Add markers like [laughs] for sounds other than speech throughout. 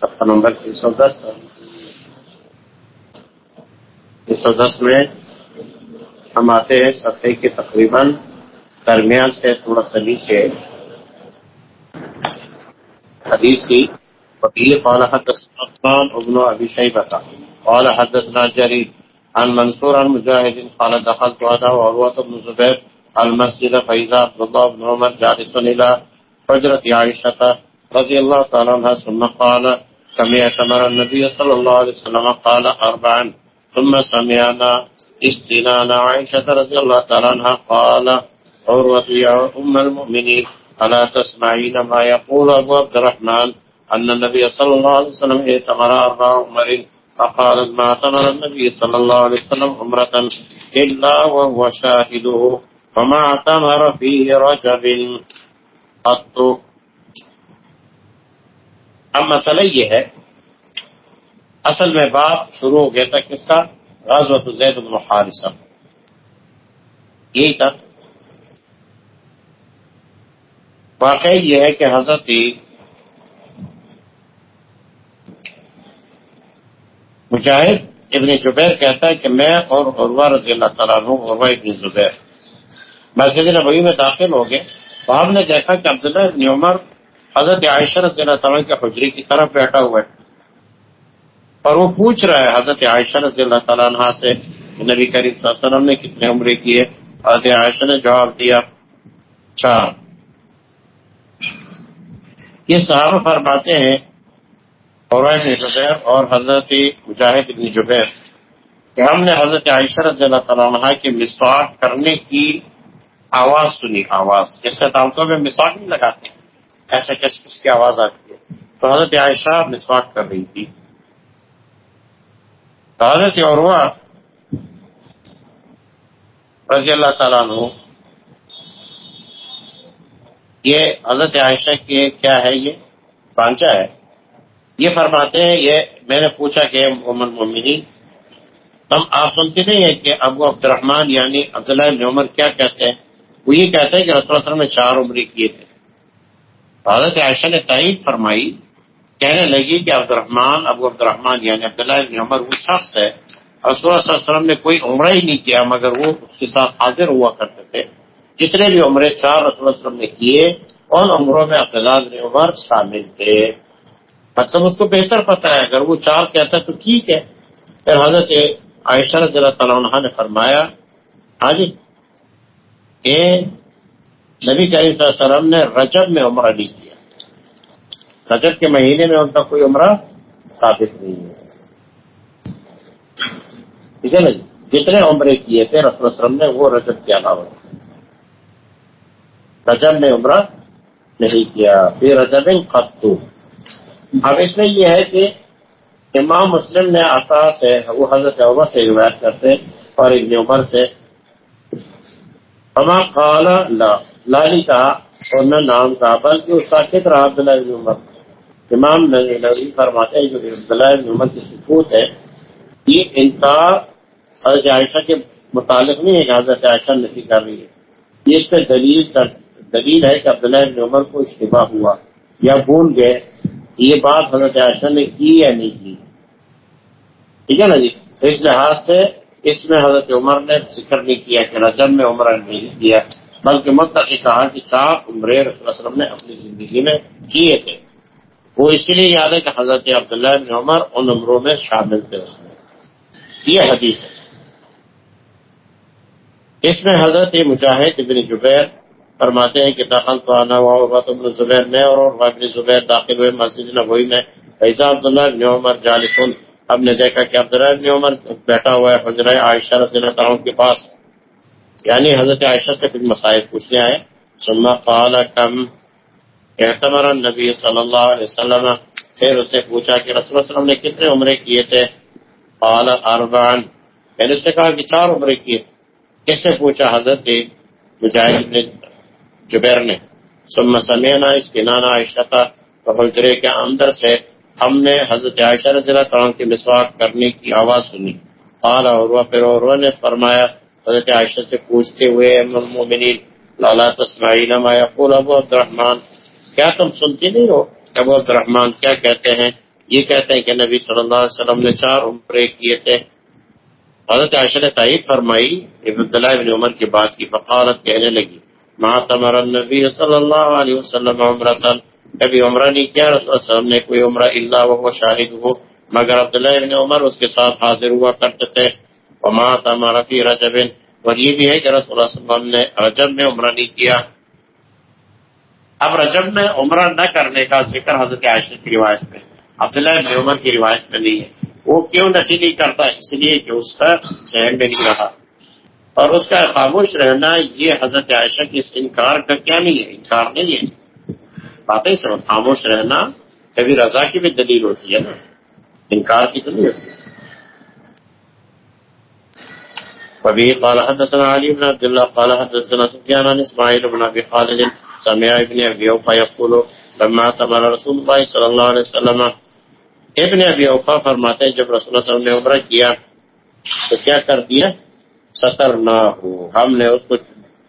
صفحہ نمبر تین سو دس تین سو دس میں ہم آتے ہیں صفحے کے تقریباً درمیان سے تھوڑا سا نیچے۔ حدیث کی وفيه قال حدثنا عثمان ابن ابي شيبه قال حدثنا جرير عن منصور عن مجاهد قال دخلت انا وعروه بن زبير المسجد فاذا عبد الله بن عمر جالس الى حجره عائشه رضي الله تعالى عنها ثم قال سمعت مر النبي صلى الله عليه وسلم قال اربعا ثم سمعنا استنان عائشه رضي الله تعالى عنها قال عروه يا ام المؤمنين الا تسمعين ما يقول ابو عبد الرحمن أن النبي صلى الله عليه وسلم ائتمر أربع عمر فقالت ما اعتمر النبي صلى الله عليه وسلم عمرة إلا وهو شاهده فما اعتمر في رجب. قط اب مسئلہ یہ ہے، اصل میں بات شروع ہو گیا تھا کس کا؟ غازوت زید بن حارثہ۔ یہی تھا۔ واقعی یہ ہے کہ حضرت مجاہد ابن زبیر کہتا ہے کہ میں اور عروا رضی اللہ تعالیٰ عنہ عروا ابن زبیر مسجد نبوی میں داخل ہو گئے۔ تو ہم نے دیکھا کہ عبداللہ ابن عمر حضرت عائشہ رضی اللہ تعالیٰ کے حجری کی طرف بیٹھا ہوا ہے۔ اور وہ پوچھ رہا ہے حضرت عائشہ رضی اللہ تعالیٰ عنہ سے، نبی کریم صلی اللہ علیہ وسلم نے کتنے عمرے کیے؟ حضرت عائشہ نے جواب دیا، چار۔ یہ صحابہ فرماتے ہیں اور زبیر اور حضرت مجاہد ابن جبیر کہ ہم نے حضرت عائشہ رضی اللہ تعالیٰ عنہ کے مسواک کرنے کی آواز سنی، آواز، جیسے دعوتوں میں مسواک نہیں لگاتے۔ ایسے کس کس کی آواز آتی ہے؟ تو حضرت عائشہ مسواک کر رہی تھی۔ تو حضرت عروا رضی اللہ تعالیٰ عنہ، یہ حضرت عائشہ کے کیا ہے یہ؟ پانچا ہے۔ یہ فرماتے ہیں، یہ میں نے پوچھا کہ محمد مومنی ہم آپ سنتے نہیں ہیں کہ ابو عبد الرحمان یعنی عبداللہ ابن عمر کیا کہتے ہیں؟ وہ یہ کہتے ہیں کہ رسول اللہ وسلم نے چار عمری کیے تھے۔ حضرت عائشہ نے تائید فرمائی، کہنے لگی کہ عبد الرحمان ابو عبد الرحمان یعنی عبداللہ ابن عمر، وہ شخص ہے۔ رسول صلی اللہ علیہ وسلم نے کوئی عمرہ ہی نہیں کیا، مگر وہ اس کے ساتھ حاضر ہوا کرتے تھے۔ جتنے بھی عمرے چار رسول اللہ علیہ وسلم نے کیے۔ ان عمروں میں عبداللہ ابن عمر شامل تھے۔ مطلب اس کو بہتر پتا ہے، اگر وہ چار کہتا ہے تو ٹھیک ہے۔ پھر حضرت عائشہ رضی اللہ تعالیٰ عنہ نے فرمایا ہاں جی کہ نبی کریم صلی اللہ علیہ وسلم نے رجب میں عمرہ نہیں کیا۔ رجب کے مہینے میں ان کا کوئی عمرہ ثابت نہیں ہے۔ ٹھیک ہے نا جی؟ جتنے عمرے کیے تھے رسول وسلم نے وہ رجب کے علاوہ۔ رجب میں عمرہ نہیں کیا۔ پھر رجب قطو اب اس میں یہ ہے کہ امام مسلم نے عطا سے وہ حضرت عمر سے روایت کرتے اور ابن عمر سے۔ اما کالا لالی کہا اور نہ نام کہا بلکہ اس ساکت رہا عبداللہ ابن عمر امام نبی فرماتے ہیں جو عبداللہ ابن عمر کی سکوت ہے یہ انکار حضرت عائشہ کے متعلق نہیں ہے کہ حضرت عائشہ نفی کر رہی ہے۔ یہ اس پہ دلیل دلیل ہے کہ عبداللہ ابن عمر کو اشتباہ ہوا یا بھول گئے۔ یہ بات حضرت عائشہ نے کی یا نہیں کی؟ ٹھیک ہے نا جی؟ اس لحاظ سے اس میں حضرت عمر نے ذکر نہیں کیا کہ رجب میں عمر نہیں کیا۔ بلکہ مطلب یہ کہا کہ چار عمرے رسول اللہ علیہ وسلم نے اپنی زندگی میں کیے تھے۔ وہ اسی لیے یاد ہے کہ حضرت عبداللہ بن عمر ان عمروں میں شامل تھے۔ اس میں یہ حدیث ہے۔ اس میں حضرت مجاہد ابن جبیر فرماتے ہیں کہ داخل تو آنا ہوا ابن زبیر میں اور ابن زبیر داخل ہوئے مسجد نبوی میں۔ ایسا عبداللہ ابن عمر جالسن ہم نے دیکھا کہ عبداللہ ابن عمر بیٹھا ہوا ہے حضرت عائشہ رضی اللہ تعالیٰ کے پاس۔ یعنی حضرت عائشہ سے کچھ مسائل پوچھنے آئے۔ سما قال، کم اعتمر نبی صلی اللہ علیہ وسلم۔ پھر اس نے پوچھا کہ رسول اللہ وسلم نے کتنے عمرے کیے تھے؟ قال اربان میں یعنی نے اس نے کہا کہ چار عمرے کیے۔ کس سے پوچھا حضرت مجاہد نے جبیر نے۔ سم سمینا اس کے نانا عائشہ کا حجرے کے اندر سے ہم نے حضرت عائشہ رضی اللہ تعالیٰ کی مسواک کرنے کی آواز سنی۔ قال عروہ پھر عروہ نے فرمایا حضرت عائشہ سے پوچھتے ہوئے لالا تسمعین ما یقول ابو عبد الرحمن کیا تم سنتی نہیں ہو؟ ابو عبد الرحمن کیا کہتے ہیں؟ یہ کہتے ہیں کہ نبی صلی اللہ علیہ وسلم نے چار عمرے کیے تھے۔ حضرت عائشہ نے تائید فرمائی عبداللہ بن عمر کی بات کی، فقالت کہنے لگی، ما تمر النبی صلی اللہ علیہ وسلم عمرتا کبھی عمرہ نہیں کیا، رسول اللہ علیہ وسلم نے، کوئی عمرہ اللہ وہ شاہد ہو۔ مگر عبداللہ بن عمر اس کے ساتھ حاضر ہوا کرتے تھے۔ وما تمر فی رجب. اور یہ بھی ہے کہ رسول اللہ علیہ وسلم نے رجب میں عمرہ نہیں کیا۔ اب رجب میں عمرہ نہ کرنے کا ذکر حضرت عائشہ کی روایت میں، عبداللہ بن عمر کی روایت میں نہیں ہے۔ وہ کیوں نفی نہیں کرتا؟ اس لیے کہ اس کا ذہن میں نہیں رہا۔ اور اس کا خاموش رہنا یہ حضرت عائشہ کی اس انکار کا کیا نہیں ہے؟ انکار نہیں ہے۔ باتیں سب خاموش رہنا، کبھی رضا کی بھی دلیل ہوتی ہے نا۔ انکار کی دلیل ہوتی ہے وبه قال حدثنا علي بن عبد الله، قال حدثنا سفيان عن اسماعيل بن ابي خالد سمع ابن ابي اوفى يقول، لما تمر رسول الله صلى الله عليه وسلم ابن ابی اوفا فرماتے ہیں جب رسول اللہ صلی اللہ علیہ وسلم نے عمرہ کیا، تو کیا کر دیا؟ سطر نہ ہو ہم نے اس کو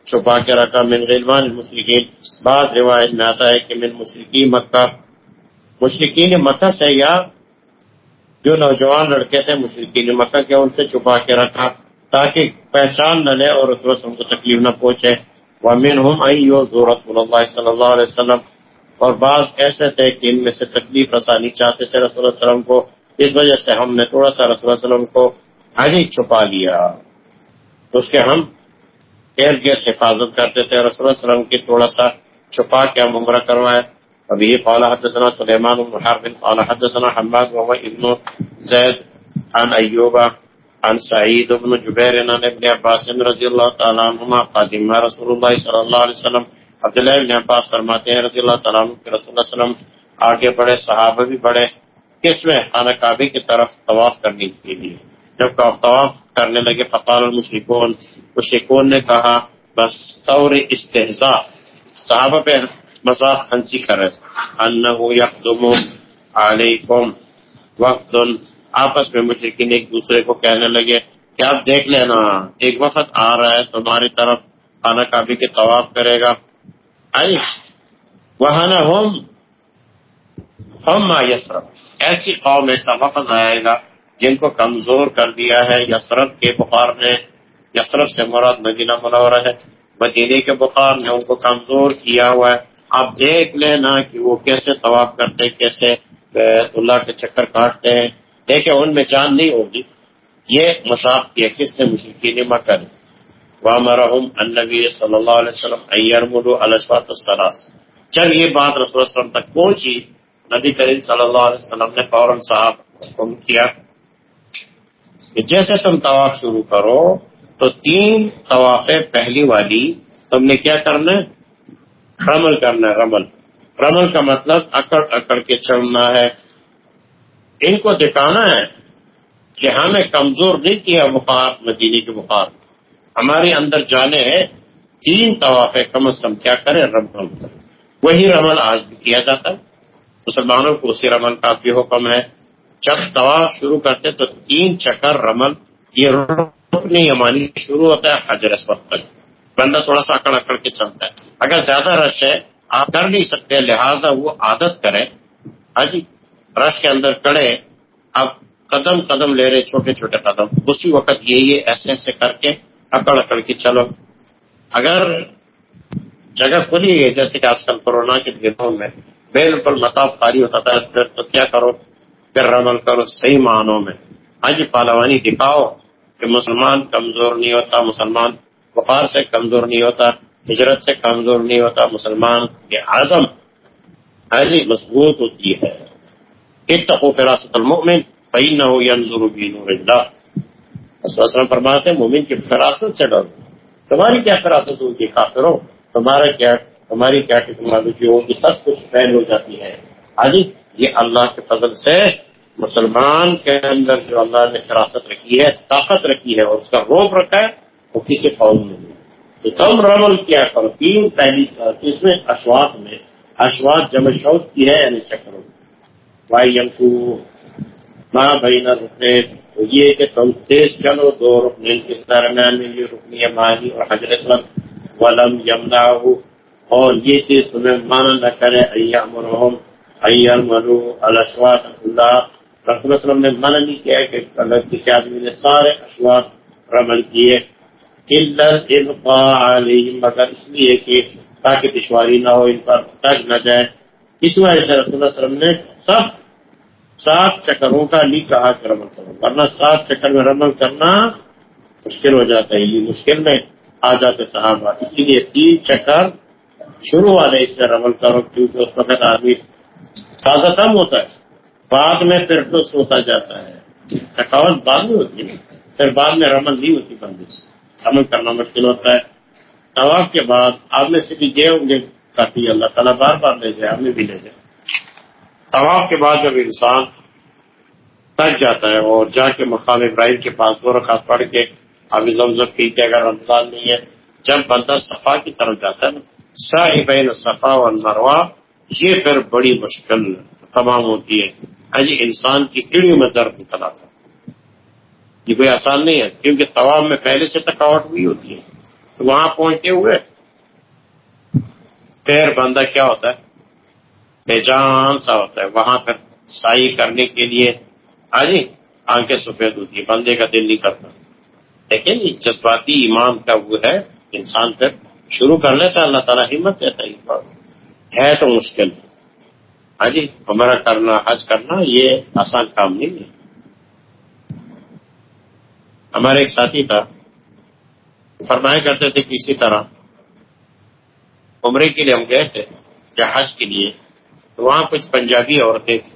چھپا کے رکھا، من غلمان المشرقین بعض روایت میں آتا ہے کہ من مشرقی مکہ۔ مشرقین مکہ سے یا جو نوجوان لڑکے تھے مشرقین مکہ کے ان سے چھپا کے رکھا۔ تاکہ پہچان نہ لے اور اس وسلم کو تکلیف نہ پہنچے۔ ومن ہم رسول اللہ صلی اللہ علیہ وسلم۔ اور بعض ایسے تھے کہ ان میں سے تکلیف رسانی چاہتے تھے رسول اللہ علیہ وسلم کو۔ اس وجہ سے ہم نے تھوڑا سا رسول اللہ علیہ وسلم کو آگے چھپا لیا۔ اس کے ہم ارد گرد حفاظت کرتے تھے۔ رسول اللہ علیہ وسلم کی تھوڑا سا چھپا کے ہم عمرہ کروائے۔ اب یہ قال حدثنا سلیمان بن حرب، قال حدثنا حماد، وهو ابن زید عن ایوبہ۔ عن سعید بن جبیر، عن ابن عباس رضی اللہ تعالی عنہما قادم رسول اللہ صلی اللہ علیہ وسلم، عبداللہ ابن عباس فرماتے ہیں رضی اللہ تعالیٰ عنہ کہ رسول اللہ علیہ وسلم آگے بڑھے، صحابہ بھی بڑھے، کس میں؟ خانہ کعبے کی طرف طواف کرنے کے لیے۔ جب طواف کرنے لگے، فقال المشرکون، مشرکون نے کہا، بس طور استحضاء. صحابہ پہ مذاق ہنسی کر رہے انہو یقدم علیکم وقت آپس میں مشرقین ایک دوسرے کو کہنے لگے کہ آپ دیکھ لینا، ایک وقت آ رہا ہے، تمہاری طرف خانہ کعبے کے طواف کرے گا۔ آئی، وہاں ہوم ہم یسرف ایسی قوم ایسا وقت آئے گا جن کو کمزور کر دیا ہے۔ یسرف کے بخار نے یسرف سے مراد مدینہ منورہ ہے۔ مدینے کے بخار نے ان کو کمزور کیا ہوا ہے۔ آپ دیکھ لینا کہ وہ کیسے طواف کرتے، کیسے اللہ کے چکر کاٹتے۔ ہیں دیکھیں ان میں جان نہیں ہوگی۔ یہ مساف کیا کس نے مشرقی نے مکر وامرهم النبی صلی اللہ علیہ وسلم ایرمدو الاسوات السلاس جب یہ بات رسول اللہ علیہ وسلم تک پہنچی، نبی کریم صلی اللہ علیہ وسلم نے فوراً صاحب حکم کیا کہ جیسے تم طواف شروع کرو، تو تین طواف پہلی والی تم نے کیا کرنا ہے؟ رمل کرنا ہے، رمل۔ رمل کا مطلب اکڑ اکڑ کے چڑھنا ہے ان کو دکھانا ہے کہ ہمیں کمزور نہیں کیا بخار مدینے کے بخار ہمارے اندر جانے ہیں، تین طواف کم از کم کیا کرے رمل کرے وہی رمل آج بھی کیا جاتا ہے۔ مسلمانوں کو اسی رمل کا بھی حکم ہے۔ جب طواف شروع کرتے تو تین چکر رمل، یہ رکن یمانی شروع ہوتا ہے حجر اس وقت تک۔ بندہ تھوڑا سا اکڑ اکڑ کے چلتا ہے۔ اگر زیادہ رش ہے، آپ کر نہیں سکتے، لہٰذا وہ عادت کریں۔ ہاں جی رش کے اندر کڑے اب قدم قدم لے رہے، چھوٹے چھوٹے قدم۔ اسی وقت یہی ایسے ایسے کر کے اکڑ اکڑ کے چلو۔ اگر جگہ کھلی ہے، جیسے کہ آج کل کورونا کے دنوں میں بالکل متاف خالی ہوتا تھا، پھر تو کیا کرو؟ پھر رمل کرو صحیح معنوں میں۔ ہاں جی پالوانی دکھاؤ کہ مسلمان کمزور نہیں ہوتا، مسلمان بخار سے کمزور نہیں ہوتا، ہجرت سے کمزور نہیں ہوتا، مسلمان کے اعظم ہاں جی مضبوط ہوتی ہے۔ اتقو فراست المؤمن فإنه ينظر بنور الله. وسلم فرماتے ہیں، مومن کی فراست سے ڈرو۔ تمہاری کیا فراست ہوگی کافروں تمہارا کیا، تمہاری کیا ٹیکنالوجی ہوگی، سب کچھ فیل ہو جاتی ہے۔ آجی یہ اللہ کے فضل سے مسلمان کے اندر جو اللہ نے فراست رکھی ہے، طاقت رکھی ہے اور اس کا روپ رکھا ہے، وہ کسی قوم میں نہیں۔ تو تم رمل کیا کرو۔ تین پہلی اس میں اشوات میں اشوات جمع شوق کی ہے یعنی چکروں وائی ینفو ماں بھائی نہ رکنے تو یہ کہ تم تیز چلو دو رکن کے درمیان میں، یہ رکنی مانی اور حضرت ولم یمنا اور یہ چیز تمہیں مانا نہ کرے مرحوم مرو الشوات اللہ۔ رسول وسلم نے منع نہیں کیا کہ اگر کسی آدمی نے سارے اشوات رمل کیے مگر اس لیے کہ تاکہ دشواری نہ ہو، ان پر تک نہ جائے۔ اس وجہ سے رسول اللہ وسلم نے سب سات چکروں کا لی کہا کہ رمل کرو۔ ورنہ سات چکر میں رمل کرنا مشکل ہو جاتا ہے، یہ مشکل میں آ جاتے صحابہ۔ اسی لیے تین چکر شروع والے اس سے رمل کرو، کیونکہ اس وقت آدمی تازہ کم ہوتا ہے۔ بعد میں پھر ٹوس ہوتا جاتا ہے۔ تھکاوٹ بعد میں ہوتی ہے پھر بعد میں رمل نہیں ہوتی بندش عمل کرنا مشکل ہوتا ہے۔ طواف کے بعد آپ میں سے بھی گئے ہوں گے، کافی اللہ تعالیٰ بار بار لے جائے ہمیں بھی لے جائے۔ طواف کے بعد جب انسان تک جاتا ہے اور جا کے مقام ابراہیم کے پاس دو رکعت پڑھ کے ابھی زمزم کی کہ اگر رمضان نہیں ہے، جب بندہ صفا کی طرف جاتا ہے نا سا بین صفا اور مروا یہ پھر بڑی مشکل تمام ہوتی ہے۔ ہاں جی، انسان کی کڑیوں میں درد نکل آتا یہ کوئی آسان نہیں ہے، کیونکہ طوام میں پہلے سے تھکاوٹ ہوئی ہوتی ہے۔ تو وہاں پہنچتے ہوئے پیر بندہ کیا ہوتا ہے؟ بے جان سا ہوتا ہے۔ وہاں پھر سائی کرنے کے لیے ہاں جی آنکھیں سفید ہوتی ہے بندے کا دل نہیں کرتا۔ لیکن جی، جذباتی ایمان کا وہ ہے، انسان پھر شروع کر لیتا اللہ تعالیٰ ہمت دیتا ہے ہے تو مشکل۔ ہاں جی ہمارا کرنا، حج کرنا، یہ آسان کام نہیں ہے۔ ہمارے ایک ساتھی تھا فرمایا کرتے تھے کسی طرح عمرے کے لیے ہم گئے تھے، یا حج کے لیے۔ تو وہاں کچھ پنجابی عورتیں تھیں۔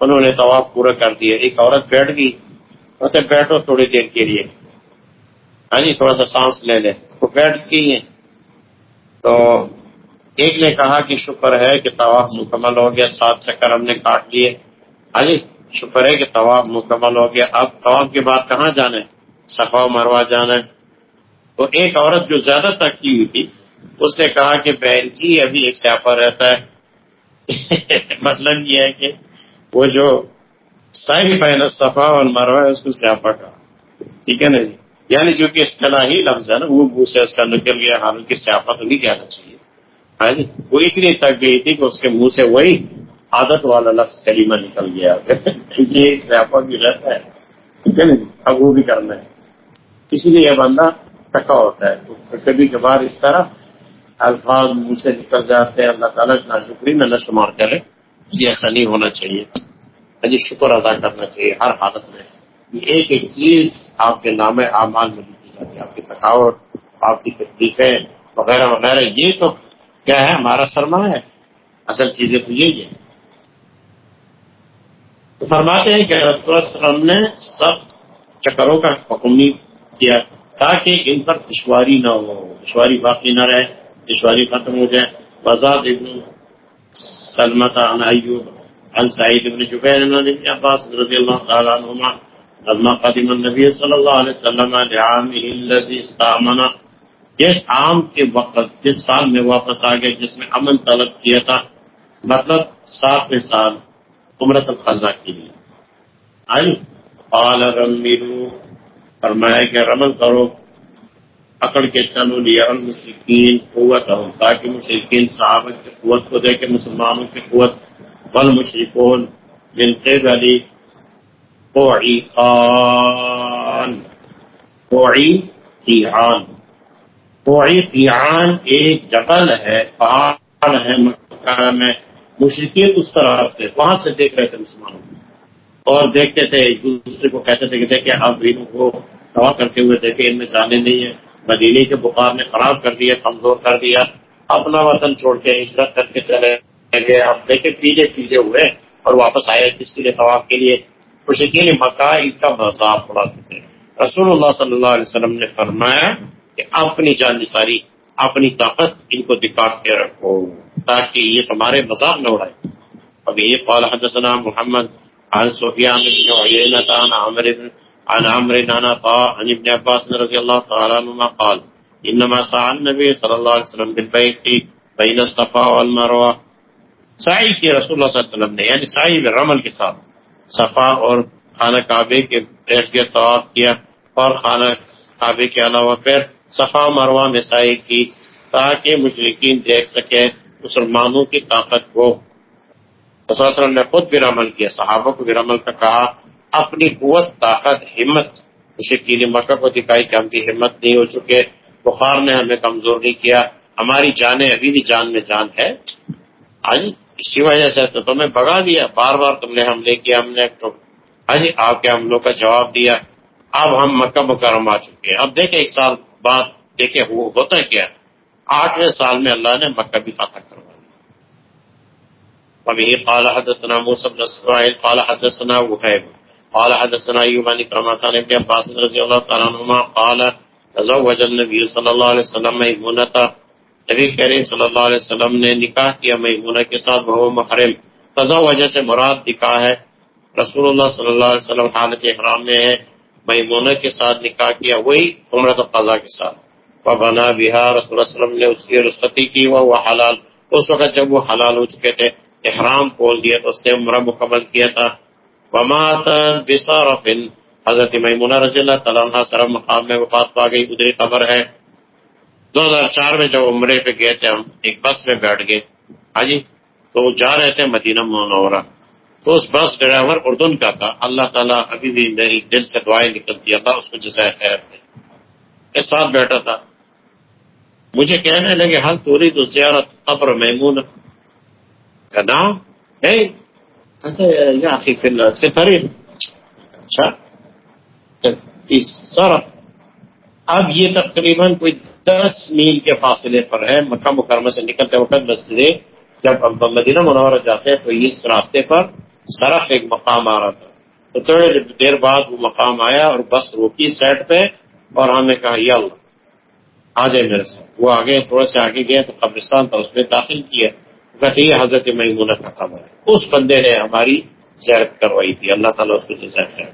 انہوں نے طواف پورا کر دیا۔ ایک عورت بیٹھ گئی۔ کہتے بیٹھو تھوڑی دیر کے لیے۔ ہاں جی تھوڑا سا سانس لے لے وہ بیٹھ گئی ہیں۔ تو ایک نے کہا کہ شکر ہے کہ طواف مکمل ہو گیا۔ سات چکر ہم نے کاٹ لیے۔ ہاں جی شکر ہے کہ طواف مکمل ہو گیا۔ اب طواف کے بعد کہاں جانا صفا مروا جانا ہے۔ تو ایک عورت جو زیادہ تک کی ہوئی تھی، اس نے کہا کہ بہن جی ابھی ایک سیاپا رہتا ہے۔ [laughs] مطلب یہ ہے کہ وہ جو سائی بہن صفا اور مروا ہے، اس کو سیاپا کہا۔ ٹھیک ہے نا جی؟ یعنی جو کہ اصطلاحی لفظ ہے نا، وہ منہ سے اس کا نکل گیا حالانکہ سیاپا تو نہیں کہنا چاہیے۔ ہاں جی؟ وہ اتنی تک گئی تھی کہ اس کے منہ سے وہی عادت والا لفظ کلیمہ نکل گیا۔ [laughs] یہ سیاپا بھی رہتا ہے۔ ٹھیک ہے نا جی؟ اب وہ بھی کرنا ہے۔ اسی لیے یہ بندہ تھکا ہوتا ہے۔ کبھی کبھار اس طرح الفاظ منہ سے نکل جاتے ہیں، اللہ تعالیٰ نہ شکری میں نہ شمار کرے، یہ ایسا نہیں ہونا چاہیے۔ ہاں جی شکر ادا کرنا چاہیے ہر حالت میں۔ یہ ایک ایک چیز آپ کے نام اعمال میں لکھی جاتی ہے، آپ کی تھکاوٹ، آپ کی تکلیفیں وغیرہ وغیرہ۔ یہ تو کیا ہے، ہمارا سرما ہے۔ اصل چیزیں تو یہی ہے۔ تو فرماتے ہیں کہ رسول وسلم نے سب چکروں کا حکم کیا تاکہ ان پر دشواری نہ ہو، دشواری باقی نہ رہے۔ دشواری ختم ہو جائے۔ بزاد ابن سلمت عن ایوب عن سعید ابن جبیر عن ابن عباس رضی اللہ تعالیٰ عنہما لما قدم النبی صلی اللہ علیہ وسلم لعامه الذي استامنا جس عام کے وقت، جس سال میں واپس آ گئے، جس میں امن طلب کیا تھا مطلب ساتویں سال عمرت القضا کے لیے۔ آئی قال رمیرو فرمایا کہ رمل کرو۔ پکڑ کے چلو لیا المشرقین قوت ہو، تاکہ مشرقین صحابت کی قوت کو دے کے مسلمانوں کی قوت، بل مشرقون من قبل قوعیقان. قوعیقان قوعیقان ایک جبل ہے، پہاڑ ہے، مکہ میں مشرقین اس طرف سے وہاں سے دیکھ رہے تھے مسلمانوں اور دیکھتے تھے، ایک دوسرے کو کہتے تھے کہ دیکھیں، اب ان کو دعا کرتے ہوئے دیکھے ان میں جانے نہیں ہے مدینے کے بخار نے خراب کر دیا، کمزور کر دیا، اپنا وطن چھوڑ کے ہجرت کر کے چلے گئے۔ اب دیکھے پیلے پیلے ہوئے اور واپس آئے جس کے لیے؟ طواف کے لیے۔ مشکین مکہ ان کا مذاق اڑاتے تھے رسول اللہ صلی اللہ علیہ وسلم نے فرمایا کہ اپنی جان ساری اپنی طاقت ان کو دکھا کے رکھو تاکہ یہ تمہارے مذاق نہ اڑائے۔ ابھی یہ قال حدثنا محمد عن سفیان بن عیینة عن عمر عن عمر عن عطاء، عن ابن عباس رضی اللہ تعالی عنہما قال، انما سعى النبي صلی اللہ علیہ وسلم بالبيت بین الصفا والمروہ سعی کی رسول اللہ صلی اللہ علیہ وسلم نے یعنی سعی میں رمل کے ساتھ صفا اور خانہ کعبے کے ارد گرد طواف کیا اور خانہ کعبے کے علاوہ پھر صفا مروا میں سائی کی تاکہ مشرقین دیکھ سکے مسلمانوں کی طاقت کو وسلم نے خود بھی عمل کیا، صحابہ کو بھی عمل کا کہا اپنی قوت، طاقت، ہمت۔ مشکل مکہ کو دکھائی کہ ہم کی ہمت نہیں ہو چکے۔ بخار نے ہمیں کمزور نہیں کیا۔ ہماری جانیں ابھی بھی جان میں جان ہے۔ آج اسی وجہ سے تو تمہیں بگا دیا۔ بار بار تم نے حملے کیا ہم نے ہاں جی آپ کے حملوں کا جواب دیا۔ اب ہم مکہ مکرم آ چکے ہیں۔ اب دیکھیں ایک سال بعد دیکھیں وہ ہوتا کیا۔ آٹھویں سال میں اللہ نے مکہ بھی فتح کروا دیا۔ ابھی قال حدثنا موسى بن اسماعيل قال حدثنا وهيب۔ قال حدثنا ايوب عن كرمات عن ابن عباس رضي الله تعالى عنهما قال تزوج النبي صلى الله عليه وسلم ميمونة. نبی کریم صلی اللہ علیہ وسلم نے نکاح کیا میمونہ کے ساتھ، وہ محرم. تزوج سے مراد نکاح ہے۔ رسول اللہ صلی اللہ علیہ وسلم حالت احرام میں ہے میمونہ کے ساتھ نکاح کیا، وہی عمرت قضا کے ساتھ۔ وہ بنا بہار رسول اللہ علیہ وسلم نے اس کی رسطی کی وہ حلال۔ اس وقت جب وہ حلال ہو چکے تھے، احرام کھول دیا تو اس نے عمرہ مکمل کیا تھا۔ حضرت میمونہ رضی اللہ تعالیٰ سرم مقام میں وفات پا گئی۔ ادری خبر ہے۔ دو ہزار چار میں جب عمرے پہ گئے تھے، ہم ایک بس میں بیٹھ گئے۔ ہاں جی تو جا رہے تھے مدینہ منورہ۔ تو اس بس ڈرائیور اردن کا تھا۔ اللہ تعالیٰ ابھی بھی میری دل سے دعائیں نکلتی، اللہ اس کو جزائے خیر دے۔ کے ساتھ بیٹھا تھا۔ مجھے کہنے لگے، حل توری تو زیارت قبر میمون کا نام ہے اچھا سر اب یہ تقریباً کوئی دس میل کے فاصلے پر ہے مکہ مکرمہ سے نکلتے وقت مسجد جب مدینہ منورہ جاتے ہیں تو اس راستے پر سرف ایک مقام آ رہا تھا تو تھوڑی دیر بعد وہ مقام آیا اور بس روکی سائڈ پہ اور ہم نے کہا یا اللہ آ جائے میرے ساتھ وہ آگے تھوڑے سے آگے گئے تو قبرستان تھا اس میں داخل کیا۔ کہتے یہ حضرت میمونہ کا خبر ہے۔ اس بندے نے ہماری زیارت کروائی تھی۔ اللہ تعالیٰ اس کو جزائر ہے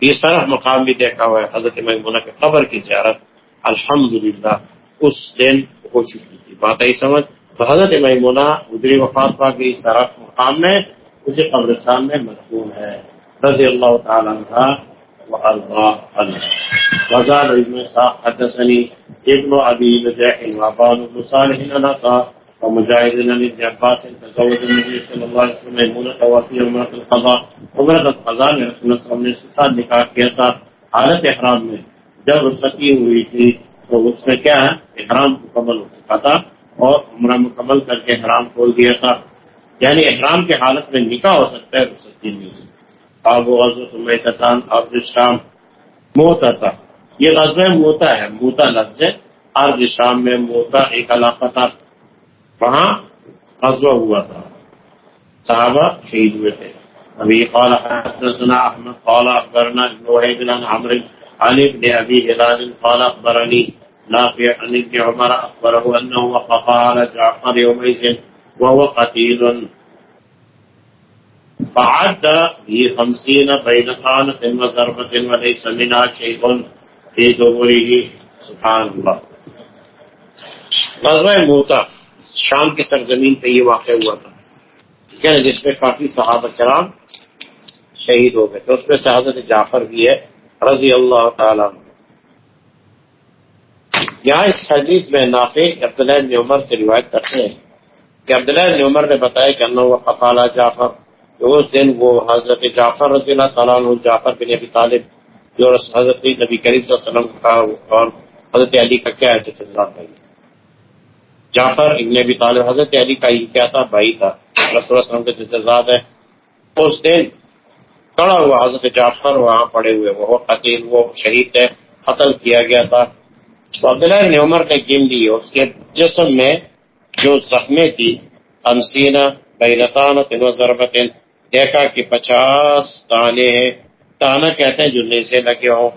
یہ سرف مقام بھی دیکھا ہوا ہے حضرت میمونہ کے قبر کی زیارت۔ الحمدللہ، اس دن ہو چکی تھی۔ بات آئی سمجھ؟ تو حضرت میمونہ ادری وفات پا گئی سرف مقام میں اسی قبرستان میں مضمون ہے۔ رضی اللہ تعالیٰ عنہ وزاد ابن حدثني ابن ابي نجاح وابان بن صالح نصا ومجاهد بن ابن عباس تزوج النبي صلى الله عليه وسلم ميمونة وفي عمرة القضاء عمرة القضاء میں رسول اللہ صلی اللہ علیہ وسلم نے اس کے ساتھ نکاح کیا تھا حالت احرام میں۔ جب رسکی ہوئی تھی تو اس میں کیا ہے؟ احرام مکمل ہو چکا تھا اور عمرہ مکمل کر کے احرام کھول دیا تھا۔ یعنی احرام کی حالت میں نکاح ہو سکتا ہے، رخصتی نہیں ہو سکتا آب و غزو میتان ارد شام، موتا تھا۔ یہ غزب موتا ہے، موتا لفظ ہے۔ ارد شام میں موتا ایک علاقہ تھا۔ وہاں غزوہ ہوا تھا۔ صحابہ شہید ہوئے تھے۔ ابھی قال حدثنا احمد قال اخبرنا ابن وحيد بن عمرو عن ابن ابي هلال قال اخبرني نافع عن ابن عمر اخبره انه وقف على جعفر يومئذ وهو قتيل. فعد به خمسين بين قانة وزربة وليس منها شيء في دبره. سبحان الله. غزوہ موتا شام کی سرزمین پہ یہ واقع ہوا تھا۔ یعنی جس میں کافی صحابہ کرام شہید ہو گئے۔ تو اس میں سے حضرت جعفر بھی ہے، رضی اللہ تعالیٰ یہاں اس حدیث میں نافع عبداللہ عمر سے روایت کرتے ہیں کہ عبداللہ بن عمر نے بتایا کہ اللہ قطالہ جعفر کہ اس دن وہ حضرت جعفر رضی اللہ تعالیٰ عنہ، جعفر بن ابی طالب، جو حضرت نبی کریم صلی اللہ علیہ وسلم کا اور حضرت علی کا کیا ہے بھائی جعفر ابن ابی طالب، حضرت علی کا یہ کیا تھا؟ بھائی تھا۔ رسول اللہ وسلم کا جزاد ہے۔ اس دن کڑا ہوا حضرت جعفر وہاں پڑے ہوئے۔ وہ قتیل، وہ شہید ہے قتل کیا گیا تھا۔ تو عبداللہ بن عمر نے گن لی اس کے جسم میں جو زخمیں تھی امسینا بیلتان تین ضربت دیکھا کہ پچاس تانے ہیں۔ تانا کہتے ہیں جو نیزے لگے ہوں۔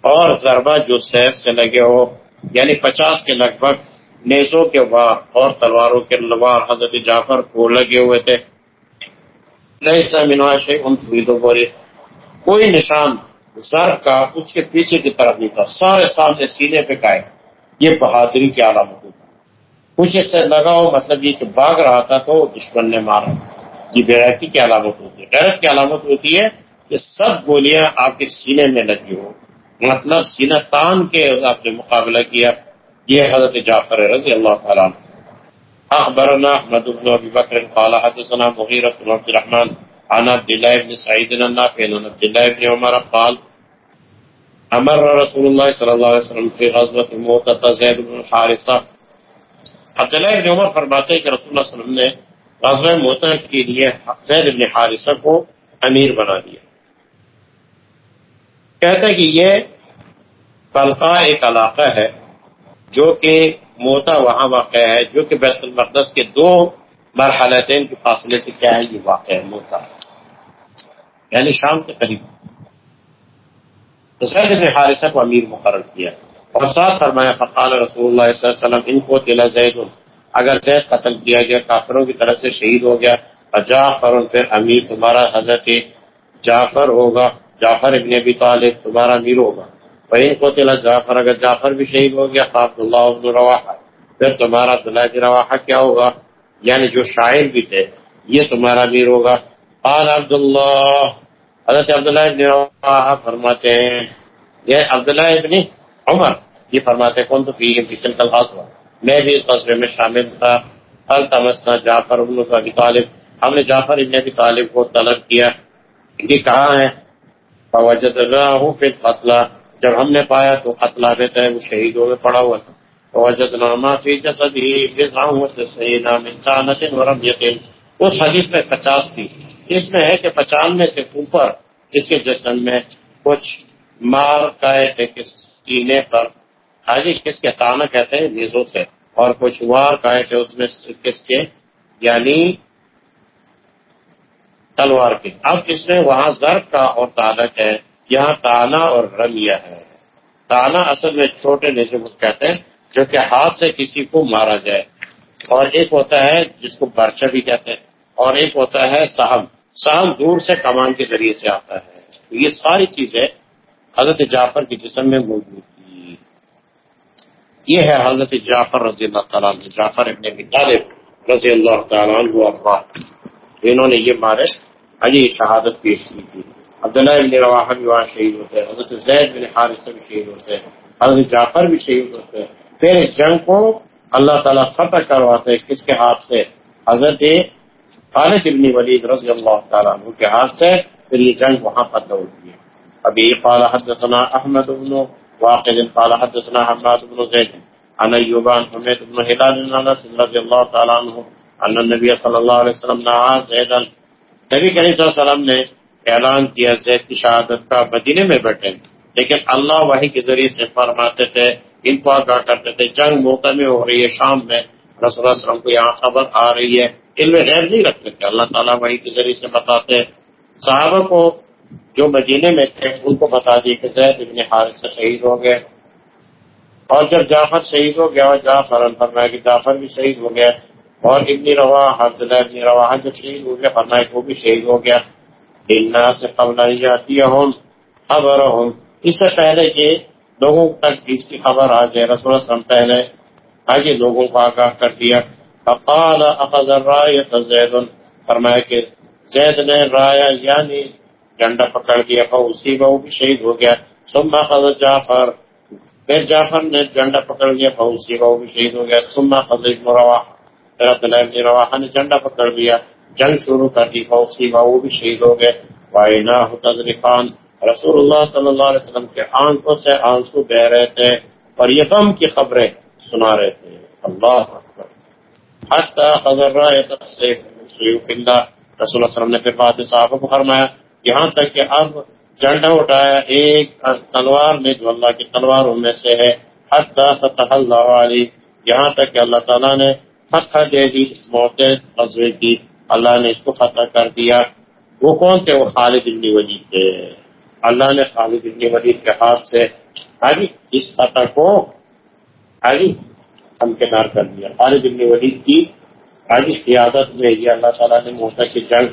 اور ضربہ جو سیف سے لگے ہو یعنی پچاس کے لگ بھگ نیزوں کے وار اور تلواروں کے وار حضرت جعفر کو لگے ہوئے تھے۔ نہیں سمنواش ان دو کوئی نشان زر کا اس کے پیچھے کی طرف نہیں تھا۔ سارے سامنے سینے پہ گائے یہ بہادری کی علامت ہوتی کچھ اس سے لگا ہو مطلب یہ کہ بھاگ رہا تھا تو دشمن نے مارا۔ یہ بےحتی کی علامت ہوتی ہے۔ غیرت کی علامت ہوتی ہے کہ سب گولیاں آپ کے سینے میں لگی ہو مطلب سینہ تان کے آپ نے مقابلہ کیا۔ یہ حضرت جعفر رضی اللہ تعالیٰ اخبرنا احمد بن ابي بكر قال حدثنا مغيرة بن عبد الرحمن عن عبد الله بن سعيد النافع عن عبد الله بن عمر قال، امر رسول الله صلى الله عليه وسلم في غزوة موتة زيد بن الحارثة عبداللہ ابن عمر فرماتے ہیں کہ رسول اللہ صلی اللہ علیہ وسلم نے غزوہ موتا کے لیے زید ابن حارثہ کو امیر بنا دیا۔ کہتے ہیں کہ یہ فلقہ ایک علاقہ ہے۔ جو کہ موتا وہاں واقع ہے، جو کہ بیت المقدس کے دو مرحلتین کے فاصلے سے کیا ہے، یہ واقع ہے، موتا یعنی شام کے قریب۔ تو سید حارثہ کو امیر مقرر کیا۔ اور ساتھ فرمایا، فقال رسول اللہ صلی اللہ علیہ وسلم، ان کو تلا زید، اگر زید قتل کیا گیا، کافروں کی طرف سے شہید ہو گیا جعفر پھر امیر، تمہارا حضرت جعفر ہوگا، جعفر ابن ابی طالب، تمہارا امیر ہوگا۔ وہی کو تلا جعفر، اگر جعفر بھی شہید ہو گیا عبد اللہ ابن رواحہ پھر تمہارا عبداللہ بن رواحہ کیا ہوگا؟ یعنی جو شاعر بھی تھے، یہ تمہارا امیر ہوگا۔ قال عبداللہ حضرت عبداللہ ابن رواحہ فرماتے ہیں، یہ عبداللہ ابن عمر یہ فرماتے کون تو فی پیچھن کل خاص ہوا؟ میں بھی اس قصبے میں شامل تھا۔ حل تمسنا جعفر ابن ابی طالب۔ ہم نے جعفر ابن ابی طالب کو طلب کیا یہ کہاں ہے؟ فوجدناہ فی القتلہ جب ہم نے پایا تو قتلہ رہتا ہے وہ شہیدوں میں پڑا ہوا تھا۔ فوجدنا ما فی جسدی بضعہ وتسعین من کانت ورمیت اس حدیث میں پچاس تھی۔ اس میں ہے کہ پچانوے سے اوپر اس کے جسم میں کچھ مار کائے سینے پر۔ حاجی، کس کے تانا کہتے ہیں؟ نیزوں سے۔ اور کچھ وار کائے تھے اس میں کس کے؟ یعنی تلوار کے۔ اب اس میں وہاں ضرب کا اور تعلق ہے۔ یہاں تانا اور رمیہ ہے۔ تانا اصل میں چھوٹے نیزے کو کہتے ہیں، جو کہ ہاتھ سے کسی کو مارا جائے۔ اور ایک ہوتا ہے، جس کو برچہ بھی کہتے ہیں، اور ایک ہوتا ہے سہم سہم دور سے کمان کے ذریعے سے آتا ہے۔ یہ ساری چیزیں حضرت جعفر کے جسم میں موجود تھی یہ ہے حضرت جعفر رضی اللہ تعالیٰ جعفر ابن طالب رضی اللہ تعالیٰ عنہ انہوں نے یہ مارے علی شہادت پیش کی تھی۔ عبداللہ ابن رواحہ بھی وہاں شہید ہوتے ہیں، حضرت زید بن حارثہ بھی شہید ہوتے ہیں، حضرت جعفر بھی شہید ہوتے ہیں۔ پھر جنگ کو اللہ تعالیٰ فتح کرواتے ہیں کس کے ہاتھ سے؟ حضرت خالد ابن ولید رضی اللہ تعالیٰ عنہ کے ہاتھ سے۔ پھر یہ جنگ وہاں فتح ہوتی ہے۔ ابھی قال حدثنا احمد بن واقد، قال حدثنا حماد بن زید، عن ایوبان حمید بن حلال انس رضی اللہ تعالیٰ عنہ، ان النبی صلی اللہ علیہ وسلم نعا زیدا۔ نبی کریم صلی اللہ علیہ وسلم نے اعلان کیا زید کی شہادت کا مدینے میں بیٹھے لیکن اللہ وحی کے ذریعے سے فرماتے تھے، ان کو آگاہ کرتے تھے، جنگ موقع میں ہو رہی ہے، شام میں رسول اللہ وسلم کو یہاں خبر آ رہی ہے۔ علم غیر نہیں رکھتے تھے۔ اللہ تعالیٰ وحی کے ذریعے سے بتاتے صحابہ کو جو مدینے میں تھے، ان کو بتا دیے کہ زید ابن حارث سے شہید ہو گئے۔ اور جب جعفر شہید ہو گیا اور جعفر فرمایا کہ جعفر بھی شہید ہو گیا۔ اور ابن روا عبداللہ ابن روا جو شہید ہو گیا، فرمایا کہ وہ بھی شہید ہو گیا۔ اننا سے قبل جاتی ہوں خبر ہوں اس سے پہلے کہ لوگوں تک اس کی خبر آ جائے، رسول وسلم پہلے آگے لوگوں کو آگاہ کر دیا۔ فقال اخذ الرایت زید، فرمایا کہ زید نے رایا یعنی ڈنڈا پکڑ لیا اسی وہ بھی شہید ہو گیا۔ سما قدر جعفر، پھر جعفر نے ڈنڈا پکڑ لیا اسی وہ بھی شہید ہو گیا۔ سما قدر روا روا نے ڈنڈا پکڑ لیا۔ جنگ شروع کر دی اسی وہ بھی شہید ہو گئے۔ وائنا تذرفان رسول اللہ صلی اللہ علیہ وسلم کے آنکھوں سے آنسو بہ رہے تھے اور یہ غم کی خبریں سنا رہے تھے۔ اللہ حتی قدر اللہ۔ رسول اللہ وسلم نے پھر بات صحابہ کو فرمایا، یہاں تک کہ اب جھنڈا اٹھایا ایک تلوار میں جو اللہ کی تلواروں میں سے ہے۔ حتی فتح اللہ علی یہاں تک کہ اللہ تعالیٰ نے فتح دے دی، اس موت غزوے کی اللہ نے اس کو فتح کر دیا۔ وہ کون تھے؟ وہ خالد ابن ولید تھے۔ اللہ نے خالد ابن ولید کے ہاتھ سے آگی اس فتح کو آگی ہمکنار کر دیا۔ خالد ابن ولید کی آگی قیادت میں یہ اللہ تعالیٰ نے موتا کی جنگ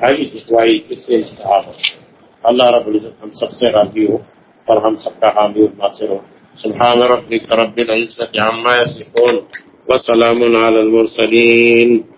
آگی جتوائی اس سے انتخاب ہو۔ اللہ رب العزت ہم سب سے راضی ہو اور ہم سب کا حامی اور ناصر ہو۔ سبحان ربك رب العزة عما يصفون وسلام على المرسلين